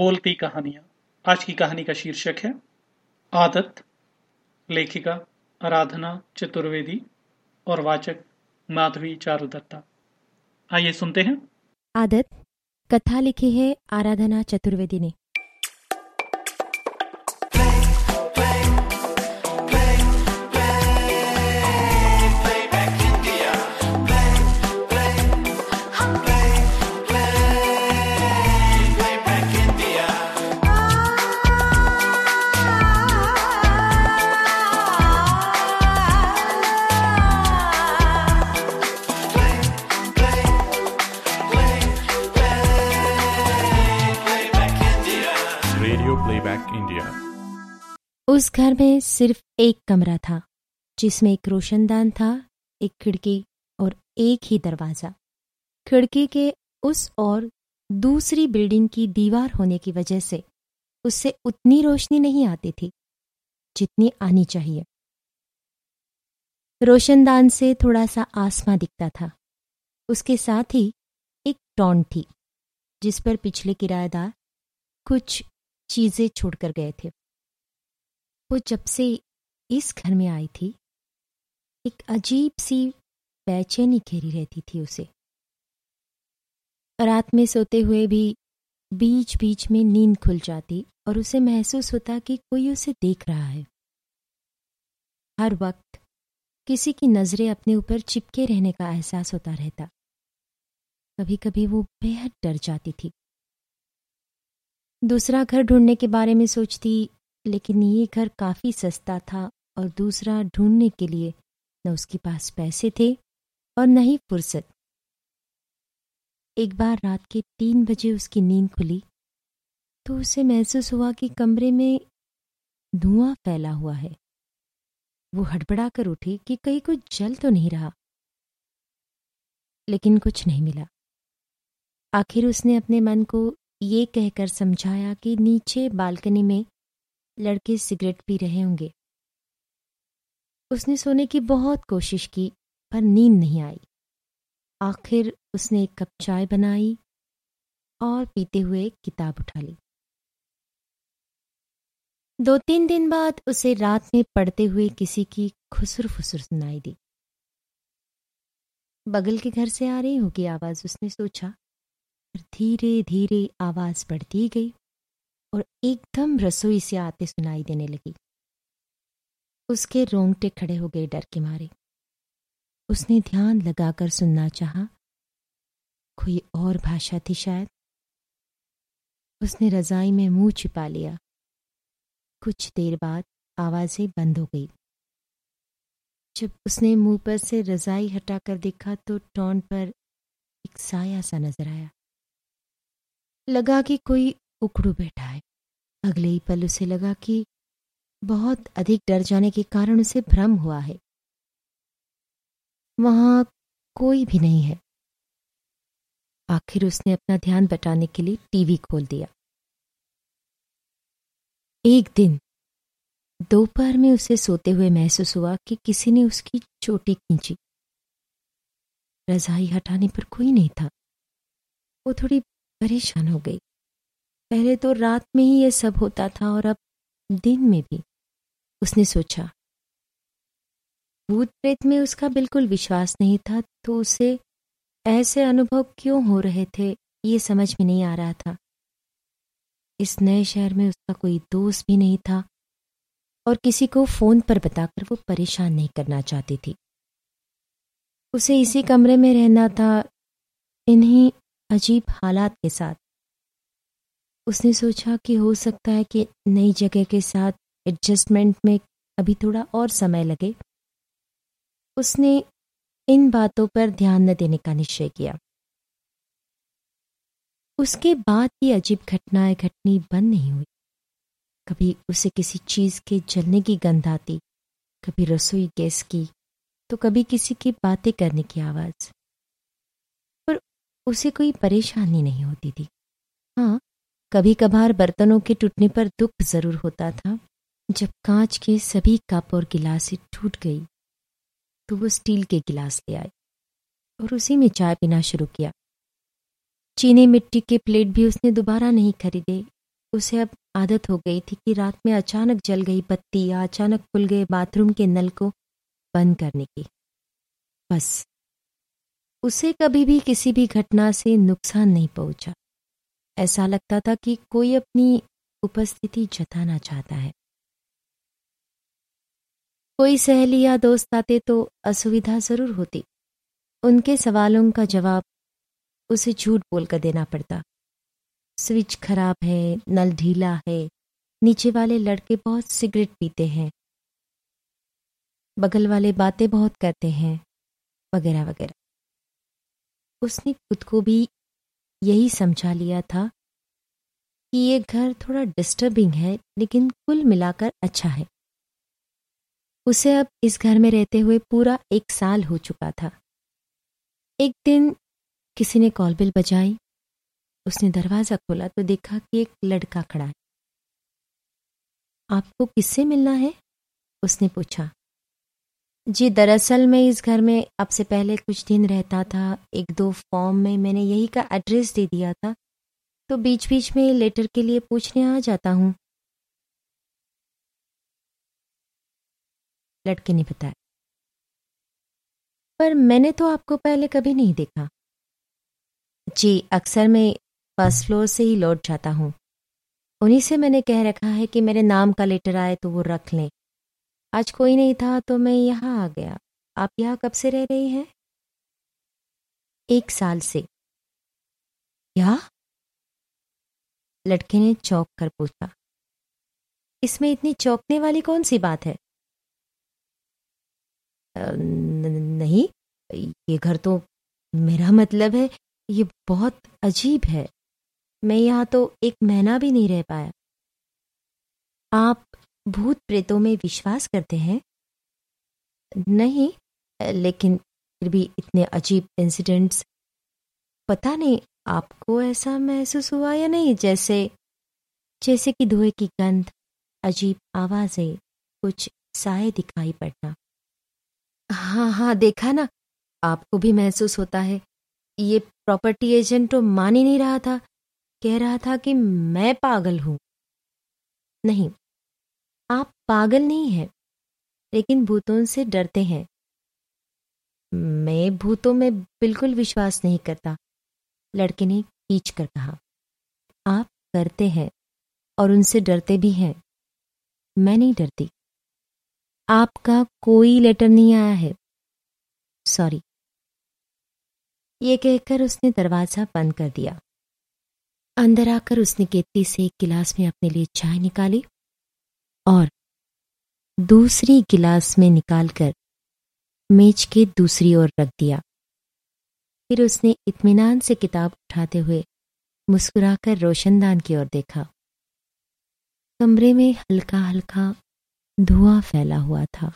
बोलती कहानियाँ। आज की कहानी का शीर्षक है, आदत, लेखिका, आराधना, चतुर्वेदी और वाचक माधवी चारुदत्ता। आइए सुनते हैं। आदत, कथा लिखी है आराधना चतुर्वेदी ने। रेडियो इंडिया उस घर में सिर्फ़ एक कमरा था, जिसमें एक रोशनदान था, एक खिड़की और एक ही दरवाज़ा। खिड़की के उस और दूसरी बिल्डिंग की दीवार होने की वजह से उससे उतनी रोशनी नहीं आती थी, जितनी आनी चाहिए। रोशनदान से थोड़ा सा आसमां दिखता था। उसके साथ ही एक टॉन थी, जिस पर पिछले किराएदार कुछ चीज़ें छोड़कर गए थे। वो जब से इस घर में आई थी, एक अजीब सी बेचैनी घेरी रहती थी उसे। रात में सोते हुए भी बीच बीच में नींद खुल जाती और उसे महसूस होता कि कोई उसे देख रहा है। हर वक्त किसी की नज़रें अपने ऊपर चिपके रहने का एहसास होता रहता। कभी कभी वो बेहद डर जाती थी। दूसरा घर ढूँढने के बारे में सोचती, लेकिन ये घर काफ़ी सस्ता था और दूसरा ढूँढने के लिए न उसके पास पैसे थे और न ही फुर्सत। एक बार रात के तीन बजे उसकी नींद खुली तो उसे महसूस हुआ कि कमरे में धुआँ फैला हुआ है। वो हड़बड़ा कर उठी कि कहीं कुछ जल तो नहीं रहा। लेकिन कुछ नहीं मिला। आखिर उसने अपने मन को ये कहकर समझाया कि नीचे बालकनी में लड़के सिगरेट पी रहे होंगे। उसने सोने की बहुत कोशिश की, पर नींद नहीं आई। आखिर उसने एक कप चाय बनाई और पीते हुए किताब उठा ली। दो तीन दिन बाद उसे रात में पढ़ते हुए किसी की खुसुर फुसुर सुनाई दी। बगल के घर से आ रही होगी आवाज़, उसने सोचा। फिर धीरे धीरे आवाज़ बढ़ती गई और एकदम रसोई से आते सुनाई देने लगी। उसके रोंगटे खड़े हो गए डर के मारे। उसने ध्यान लगाकर सुनना चाहा, कोई और भाषा थी शायद। उसने रजाई में मुँह छिपा लिया। कुछ देर बाद आवाज़ें बंद हो गई। जब उसने मुँह पर से रजाई हटाकर देखा तो टॉन पर एक साया सा नज़र आया। लगा कि कोई उकड़ू बैठा है। अगले ही पल उसे लगा कि बहुत अधिक डर जाने के कारण उसे भ्रम हुआ है। वहाँ कोई भी नहीं है। आखिर उसने अपना ध्यान बटाने के लिए टीवी खोल दिया। एक दिन, दोपहर में उसे सोते हुए महसूस हुआ कि किसी ने उसकी चोटी खींची। रजाई हटाने पर कोई नहीं था। वो थोड़ी परेशान हो गई। पहले तो रात में ही यह सब होता था और अब दिन में भी। उसने सोचा, भूत प्रेत में उसका बिल्कुल विश्वास नहीं था तो उसे ऐसे अनुभव क्यों हो रहे थे, ये समझ में नहीं आ रहा था। इस नए शहर में उसका कोई दोस्त भी नहीं था और किसी को फ़ोन पर बताकर वो परेशान नहीं करना चाहती थी। उसे इसी कमरे में रहना था, इन्हीं अजीब हालात के साथ। उसने सोचा कि हो सकता है कि नई जगह के साथ एडजस्टमेंट में अभी थोड़ा और समय लगे। उसने इन बातों पर ध्यान न देने का निश्चय किया। उसके बाद ये अजीब घटनाएँ, घटनी बंद नहीं हुई। कभी उसे किसी चीज़ के जलने की गंध आती, कभी रसोई गैस की तो कभी किसी की बातें करने की आवाज़। उसे कोई परेशानी नहीं होती थी। हाँ कभी कभार बर्तनों के टूटने पर दुख ज़रूर होता था, जब कांच के सभी कप और गिलासें टूट गई। तो वो स्टील के गिलास ले आई और उसी में चाय पीना शुरू किया। चीनी मिट्टी के प्लेट भी उसने दोबारा नहीं खरीदे। उसे अब आदत हो गई थी कि रात में अचानक जल गई बत्ती या अचानक खुल गए बाथरूम के नल को बंद करने की। बस। उसे कभी भी किसी भी घटना से नुकसान नहीं पहुँचा। ऐसा लगता था कि कोई अपनी उपस्थिति जताना चाहता है। कोई सहेली या दोस्त आते तो असुविधा ज़रूर होती। उनके सवालों का जवाब उसे झूठ बोलकर देना पड़ता। स्विच खराब है, नल ढीला है, नीचे वाले लड़के बहुत सिगरेट पीते हैं। बगल वाले बातें बहुत करते हैं, वगैरह वगैरह। उसने खुद को भी यही समझा लिया था कि ये घर थोड़ा डिस्टर्बिंग है, लेकिन कुल मिलाकर अच्छा है। उसे अब इस घर में रहते हुए पूरा एक साल हो चुका था। एक दिन किसी ने कॉल बिल बजाई। उसने दरवाज़ा खोला तो देखा कि एक लड़का खड़ा है। आपको किससे मिलना है? उसने पूछा। जी, दरअसल मैं इस घर में आपसे पहले कुछ दिन रहता था, एक दो फॉर्म में मैंने यही का एड्रेस दे दिया था। तो बीच बीच में लेटर के लिए पूछने आ जाता हूँ। लड़के ने बताया। पर मैंने तो आपको पहले कभी नहीं देखा। जी, अक्सर मैं फ़र्स्ट फ्लोर से ही लौट जाता हूँ। उन्हीं से मैंने कह रखा है कि मेरे नाम का लेटर आए तो वो रख लें। आज कोई नहीं था तो मैं यहाँ आ गया। आप यहाँ कब से रह रही हैं? एक साल से। क्या लड़के ने चौंक कर पूछा। इसमें इतनी चौंकने वाली कौन सी बात है? नहीं, ये घर तो मेरा मतलब है, ये बहुत अजीब है। मैं यहाँ तो एक महीना भी नहीं रह पाया। आप भूत प्रेतों में विश्वास करते हैं? नहीं, लेकिन फिर भी इतने अजीब इंसिडेंट्स पता नहीं आपको ऐसा महसूस हुआ या नहीं? जैसे जैसे कि धुएँ की गंध, अजीब आवाज़ें, कुछ साय दिखाई पड़ना। हाँ हाँ देखा ना, आपको भी महसूस होता है। ये प्रॉपर्टी एजेंट तो मान ही नहीं रहा था, कह रहा था कि मैं पागल हूँ। नहीं पागल नहीं है, लेकिन भूतों से डरते हैं। मैं भूतों में बिल्कुल विश्वास नहीं करता, लड़के ने खींच कर कहा। आप करते हैं और उनसे डरते भी हैं। मैं नहीं डरती। आपका कोई लेटर नहीं आया है। सॉरी। ये कहकर उसने दरवाज़ा बंद कर दिया। अंदर आकर उसने केतली से एक गिलास में अपने लिए चाय निकाली और दूसरी गिलास में निकालकर मेज के दूसरी ओर रख दिया। फिर उसने इत्मीनान से किताब उठाते हुए मुस्कुराकर रोशनदान की ओर देखा। कमरे में हल्का हल्का धुआँ फैला हुआ था।